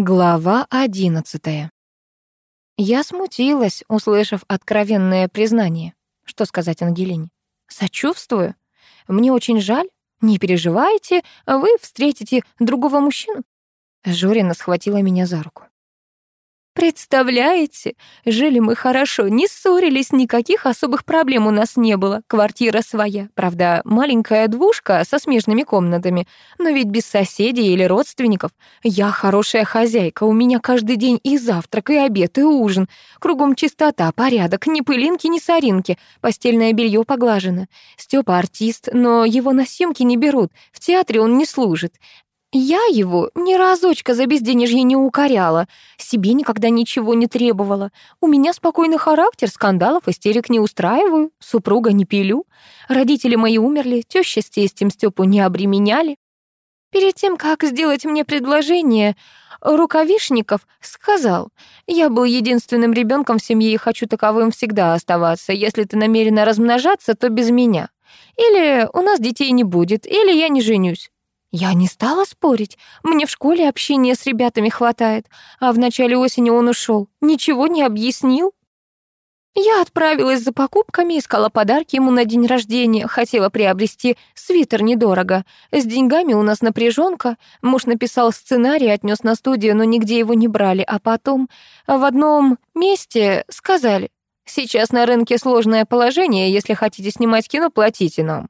Глава одиннадцатая. Я смутилась, услышав откровенное признание. Что сказать Ангелине? Сочувствую. Мне очень жаль. Не переживайте, вы встретите другого мужчину. Жорина схватила меня за руку. Представляете, жили мы хорошо, не ссорились, никаких особых проблем у нас не было. Квартира своя, правда, маленькая двушка со смежными комнатами, но ведь без соседей или родственников. Я хорошая хозяйка, у меня каждый день и завтрак, и обед, и ужин. Кругом чистота, порядок, ни пылинки, ни соринки. Постельное белье поглажено. Степа артист, но его на съемки не берут. В театре он не служит. Я его ни разочка за безденежье не укоряла, себе никогда ничего не требовала. У меня спокойный характер, скандалов, истерик не устраиваю, супруга не пилю. Родители мои умерли, теща с тестем Стёпу не обременяли. Перед тем, как сделать мне предложение, Рукавишников сказал, «Я был единственным ребенком в семье и хочу таковым всегда оставаться. Если ты намерена размножаться, то без меня. Или у нас детей не будет, или я не женюсь. Я не стала спорить. Мне в школе общения с ребятами хватает, а в начале осени он ушел. Ничего не объяснил. Я отправилась за покупками, искала подарки ему на день рождения, хотела приобрести свитер недорого. С деньгами у нас напряженка. Муж написал сценарий, отнес на студию, но нигде его не брали. А потом в одном месте сказали, «Сейчас на рынке сложное положение, если хотите снимать кино, платите нам».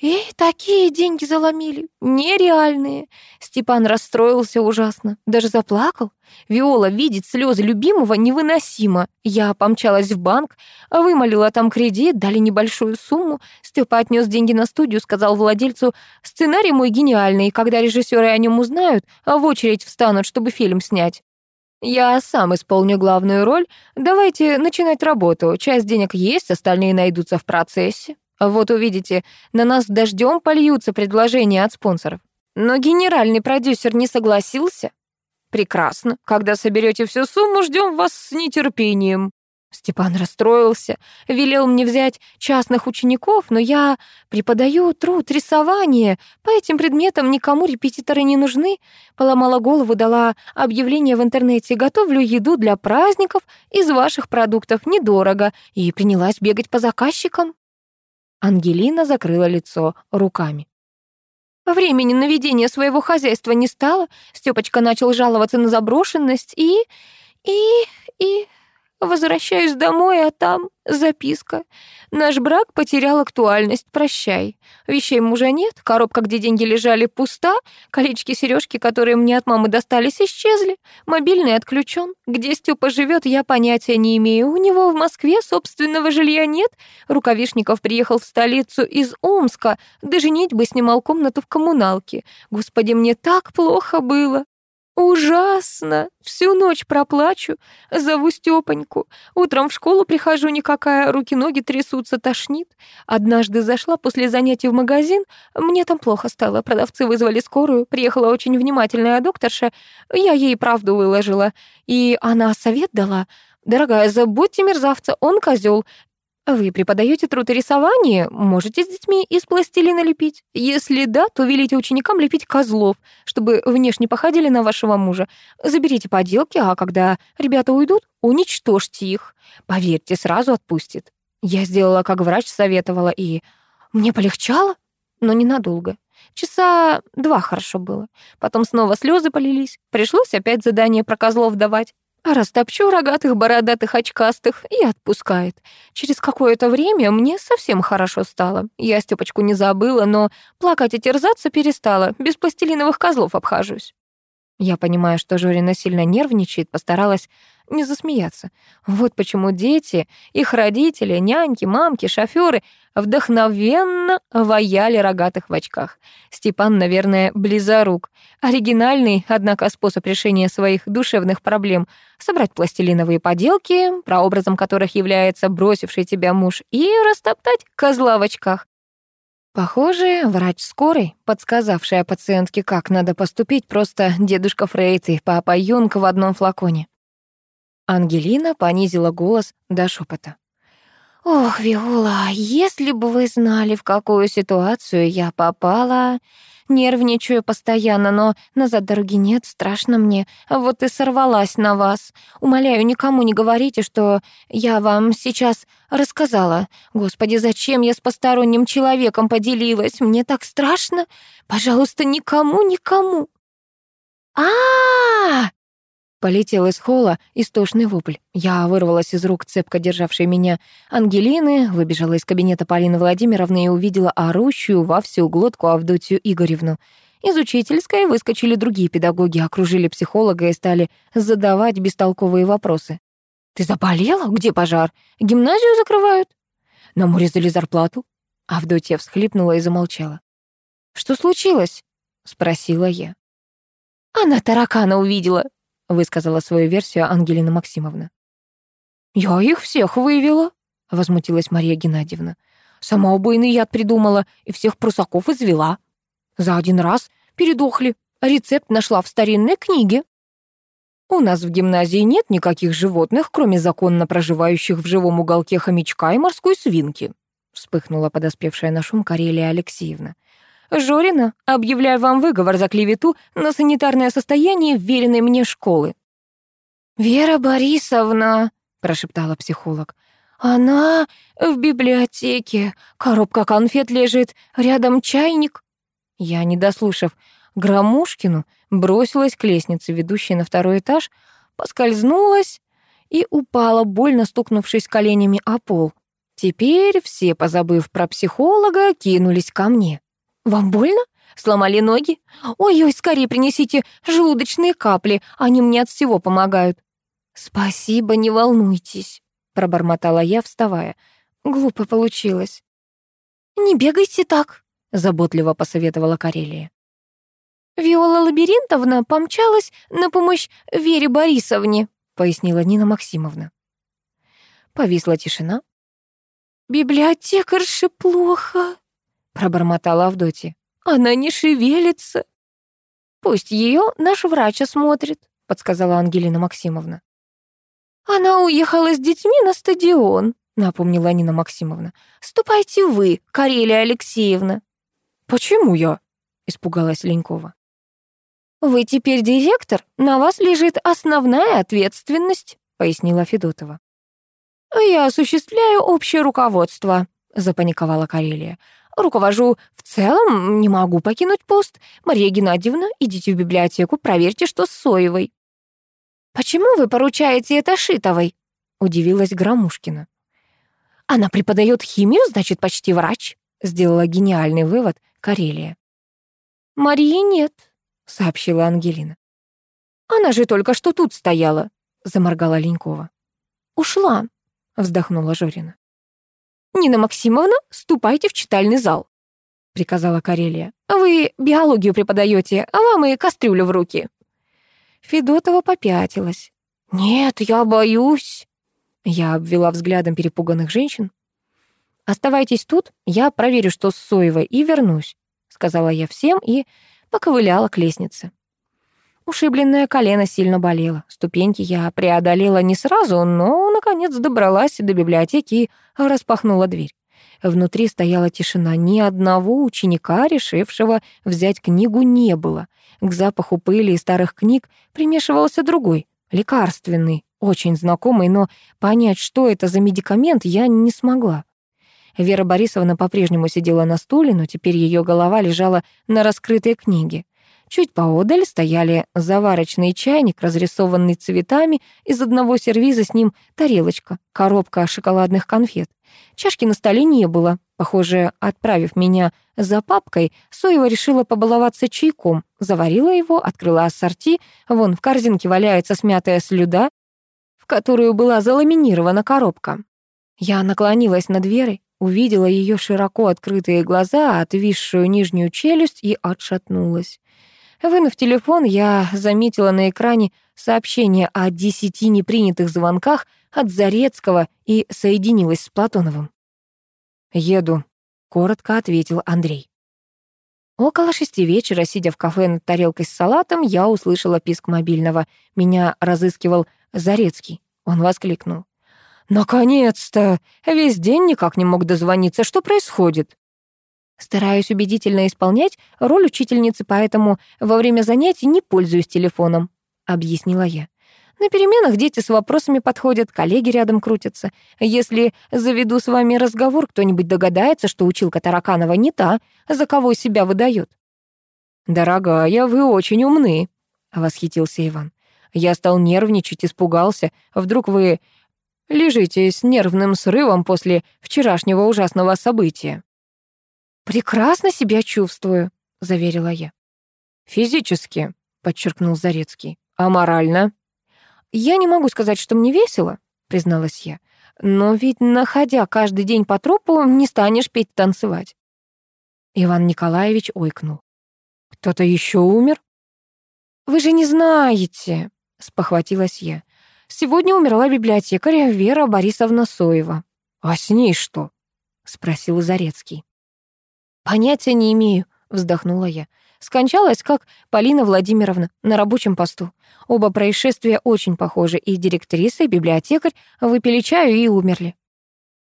И такие деньги заломили, нереальные. Степан расстроился ужасно, даже заплакал. Виола видеть слезы любимого невыносимо. Я помчалась в банк, вымолила там кредит, дали небольшую сумму. Степа отнес деньги на студию, сказал владельцу, сценарий мой гениальный, когда режиссеры о нем узнают, в очередь встанут, чтобы фильм снять. Я сам исполню главную роль. Давайте начинать работу. Часть денег есть, остальные найдутся в процессе. Вот увидите, на нас дождем польются предложения от спонсоров. Но генеральный продюсер не согласился. Прекрасно. Когда соберете всю сумму, ждем вас с нетерпением. Степан расстроился, велел мне взять частных учеников, но я преподаю труд рисования. По этим предметам никому репетиторы не нужны. Поломала голову, дала объявление в интернете. Готовлю еду для праздников из ваших продуктов недорого и принялась бегать по заказчикам. Ангелина закрыла лицо руками. Времени на ведение своего хозяйства не стало. Стёпочка начал жаловаться на заброшенность и... и... и... Возвращаюсь домой, а там записка. Наш брак потерял актуальность, прощай. Вещей мужа нет, коробка, где деньги лежали, пуста, колечки, сережки, которые мне от мамы достались, исчезли, мобильный отключен. Где Степа живет, я понятия не имею. У него в Москве собственного жилья нет. Рукавишников приехал в столицу из Омска, даже бы снимал комнату в коммуналке. Господи, мне так плохо было. Ужасно. Всю ночь проплачу, зову Стёпоньку. Утром в школу прихожу никакая, руки-ноги трясутся, тошнит. Однажды зашла после занятий в магазин, мне там плохо стало, продавцы вызвали скорую, приехала очень внимательная докторша, я ей правду выложила, и она совет дала. «Дорогая, забудьте мерзавца, он козел. Вы преподаете труд и рисование? Можете с детьми из пластилина лепить? Если да, то велите ученикам лепить козлов, чтобы внешне походили на вашего мужа. Заберите поделки, а когда ребята уйдут, уничтожьте их. Поверьте, сразу отпустит. Я сделала, как врач советовала, и мне полегчало, но ненадолго. Часа два хорошо было. Потом снова слезы полились. Пришлось опять задание про козлов давать. Растопчу рогатых, бородатых, очкастых и отпускает. Через какое-то время мне совсем хорошо стало. Я Стёпочку не забыла, но плакать и терзаться перестала. Без пластилиновых козлов обхожусь. Я понимаю, что Жорина сильно нервничает, постаралась не засмеяться. Вот почему дети, их родители, няньки, мамки, шофёры вдохновенно ваяли рогатых в очках. Степан, наверное, близорук. Оригинальный, однако, способ решения своих душевных проблем — собрать пластилиновые поделки, прообразом которых является бросивший тебя муж, и растоптать козла в очках. Похоже, врач скорой, подсказавшая пациентке, как надо поступить, просто дедушка Фрейд и папа Юнг в одном флаконе. Ангелина понизила голос до шепота. «Ох, Виола, если бы вы знали, в какую ситуацию я попала, Нервничаю постоянно, но назад дороги нет, страшно мне. Вот и сорвалась на вас. Умоляю, никому не говорите, что я вам сейчас рассказала. Господи, зачем я с посторонним человеком поделилась? Мне так страшно. Пожалуйста, никому, никому. а, -а, -а Полетел из холла истошный вопль. Я вырвалась из рук цепко державшей меня Ангелины, выбежала из кабинета Полины Владимировны и увидела орущую во всю глотку Авдотью Игоревну. Из учительской выскочили другие педагоги, окружили психолога и стали задавать бестолковые вопросы. «Ты заболела? Где пожар? Гимназию закрывают?» «Нам урезали зарплату». Авдотья всхлипнула и замолчала. «Что случилось?» — спросила я. «Она таракана увидела», — высказала свою версию Ангелина Максимовна. «Я их всех вывела», — возмутилась Мария Геннадьевна. «Сама убойный яд придумала и всех прусаков извела. За один раз передохли. Рецепт нашла в старинной книге». «У нас в гимназии нет никаких животных, кроме законно проживающих в живом уголке хомячка и морской свинки», вспыхнула подоспевшая на шум Карелия Алексеевна. Жорина, объявляю вам выговор за клевету на санитарное состояние веренной мне школы». «Вера Борисовна», — прошептала психолог, — «она в библиотеке, коробка конфет лежит, рядом чайник». Я, не дослушав Громушкину, бросилась к лестнице, ведущей на второй этаж, поскользнулась и упала, больно стукнувшись коленями о пол. Теперь все, позабыв про психолога, кинулись ко мне. «Вам больно? Сломали ноги? Ой-ой, скорее принесите желудочные капли, они мне от всего помогают». «Спасибо, не волнуйтесь», — пробормотала я, вставая. Глупо получилось. «Не бегайте так», — заботливо посоветовала Карелия. «Виола Лабиринтовна помчалась на помощь Вере Борисовне», — пояснила Нина Максимовна. Повисла тишина. «Библиотекарше плохо», пробормотала Авдотья. Она не шевелится. Пусть ее наш врач осмотрит, подсказала Ангелина Максимовна. Она уехала с детьми на стадион, напомнила Нина Максимовна. Ступайте вы, Карелия Алексеевна. Почему я? испугалась Ленькова. Вы теперь директор, на вас лежит основная ответственность, пояснила Федотова. Я осуществляю общее руководство, запаниковала Карелия. Руковожу в целом, не могу покинуть пост. Мария Геннадьевна, идите в библиотеку, проверьте, что с Соевой». «Почему вы поручаете это Шитовой?» — удивилась Громушкина. «Она преподает химию, значит, почти врач», — сделала гениальный вывод Карелия. «Марии нет», — сообщила Ангелина. «Она же только что тут стояла», — заморгала Ленькова. «Ушла», — вздохнула Жорина. «Нина Максимовна, ступайте в читальный зал», — приказала Карелия. «Вы биологию преподаете, а вам и кастрюлю в руки». Федотова попятилась. «Нет, я боюсь». Я обвела взглядом перепуганных женщин. «Оставайтесь тут, я проверю, что с Соевой, и вернусь», — сказала я всем и поковыляла к лестнице. Ушибленное колено сильно болело. Ступеньки я преодолела не сразу, но, наконец, добралась до библиотеки и распахнула дверь. Внутри стояла тишина. Ни одного ученика, решившего взять книгу, не было. К запаху пыли и старых книг примешивался другой, лекарственный, очень знакомый, но понять, что это за медикамент, я не смогла. Вера Борисовна по-прежнему сидела на стуле, но теперь ее голова лежала на раскрытой книге. Чуть поодаль стояли заварочный чайник, разрисованный цветами, из одного сервиза с ним тарелочка, коробка шоколадных конфет. Чашки на столе не было. Похоже, отправив меня за папкой, Соева решила побаловаться чайком, заварила его, открыла ассорти, вон в корзинке валяется смятая слюда, в которую была заламинирована коробка. Я наклонилась над Верой, увидела ее широко открытые глаза, отвисшую нижнюю челюсть и отшатнулась. Вынув телефон, я заметила на экране сообщение о десяти непринятых звонках от Зарецкого и соединилась с Платоновым. «Еду», — коротко ответил Андрей. Около шести вечера, сидя в кафе над тарелкой с салатом, я услышала писк мобильного. Меня разыскивал Зарецкий. Он воскликнул. «Наконец-то! Весь день никак не мог дозвониться. Что происходит?» Стараюсь убедительно исполнять роль учительницы, поэтому во время занятий не пользуюсь телефоном», — объяснила я. На переменах дети с вопросами подходят, коллеги рядом крутятся. Если заведу с вами разговор, кто-нибудь догадается, что училка Тараканова не та, за кого себя выдает. «Дорогая, вы очень умны», — восхитился Иван. Я стал нервничать, испугался. Вдруг вы лежите с нервным срывом после вчерашнего ужасного события. «Прекрасно себя чувствую», — заверила я. «Физически», — подчеркнул Зарецкий. «А морально?» «Я не могу сказать, что мне весело», — призналась я. «Но ведь, находя каждый день по тропу, не станешь петь-танцевать». Иван Николаевич ойкнул. «Кто-то еще умер?» «Вы же не знаете», — спохватилась я. «Сегодня умерла библиотекаря Вера Борисовна Соева». «А с ней что?» — спросил Зарецкий. «Понятия не имею», — вздохнула я. Скончалась, как Полина Владимировна, на рабочем посту. Оба происшествия очень похожи, и директриса, и библиотекарь выпили чаю и умерли.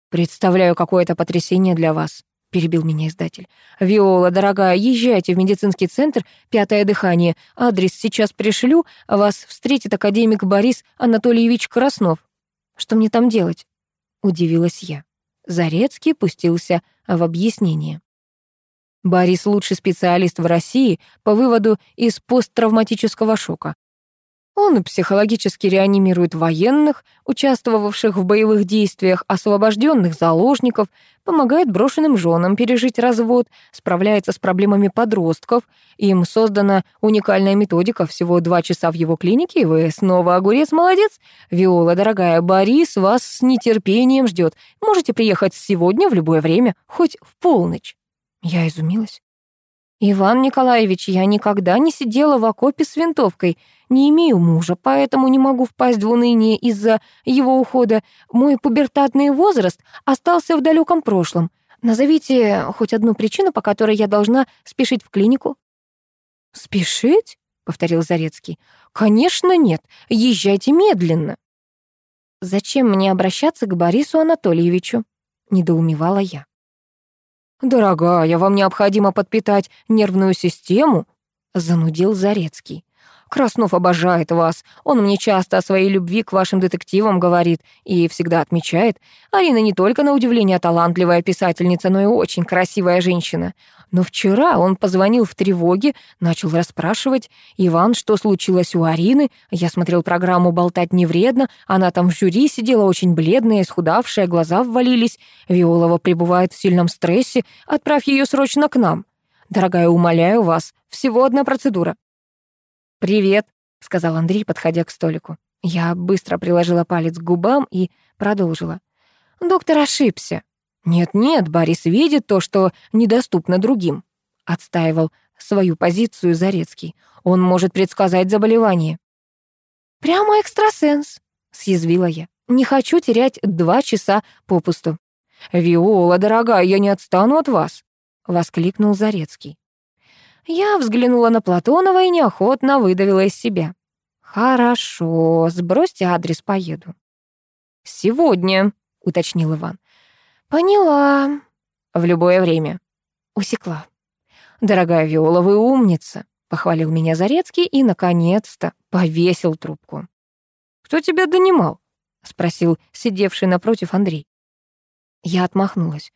«Представляю какое-то потрясение для вас», — перебил меня издатель. «Виола, дорогая, езжайте в медицинский центр «Пятое дыхание». Адрес сейчас пришлю, вас встретит академик Борис Анатольевич Краснов». «Что мне там делать?» — удивилась я. Зарецкий пустился в объяснение. Борис лучший специалист в России по выводу из посттравматического шока. Он психологически реанимирует военных, участвовавших в боевых действиях, освобожденных заложников, помогает брошенным женам пережить развод, справляется с проблемами подростков. Им создана уникальная методика, всего два часа в его клинике, и вы снова огурец, молодец. Виола, дорогая, Борис вас с нетерпением ждет. Можете приехать сегодня в любое время, хоть в полночь. Я изумилась. «Иван Николаевич, я никогда не сидела в окопе с винтовкой, не имею мужа, поэтому не могу впасть в уныние из-за его ухода. Мой пубертатный возраст остался в далеком прошлом. Назовите хоть одну причину, по которой я должна спешить в клинику». «Спешить?» — повторил Зарецкий. «Конечно нет. Езжайте медленно». «Зачем мне обращаться к Борису Анатольевичу?» — недоумевала я. «Дорогая, вам необходимо подпитать нервную систему», — занудил Зарецкий. Краснов обожает вас. Он мне часто о своей любви к вашим детективам говорит и всегда отмечает. Арина не только на удивление талантливая писательница, но и очень красивая женщина. Но вчера он позвонил в тревоге, начал расспрашивать. «Иван, что случилось у Арины?» Я смотрел программу «Болтать не вредно». Она там в жюри сидела очень бледная, исхудавшая, глаза ввалились. Виолова пребывает в сильном стрессе. Отправь ее срочно к нам. Дорогая, умоляю вас, всего одна процедура. «Привет», — сказал Андрей, подходя к столику. Я быстро приложила палец к губам и продолжила. «Доктор ошибся». «Нет-нет, Борис видит то, что недоступно другим», — отстаивал свою позицию Зарецкий. «Он может предсказать заболевание». «Прямо экстрасенс», — съязвила я. «Не хочу терять два часа попусту». «Виола, дорогая, я не отстану от вас», — воскликнул Зарецкий. Я взглянула на Платонова и неохотно выдавила из себя. «Хорошо, сбросьте адрес, поеду». «Сегодня», — уточнил Иван. «Поняла». «В любое время». Усекла. «Дорогая Виола, вы умница», — похвалил меня Зарецкий и, наконец-то, повесил трубку. «Кто тебя донимал?» — спросил сидевший напротив Андрей. Я отмахнулась.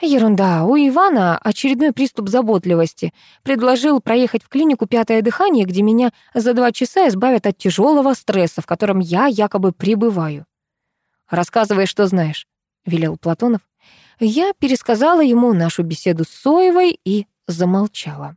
Ерунда, у Ивана очередной приступ заботливости. Предложил проехать в клинику «Пятое дыхание», где меня за два часа избавят от тяжелого стресса, в котором я якобы пребываю. «Рассказывай, что знаешь», — велел Платонов. Я пересказала ему нашу беседу с Соевой и замолчала.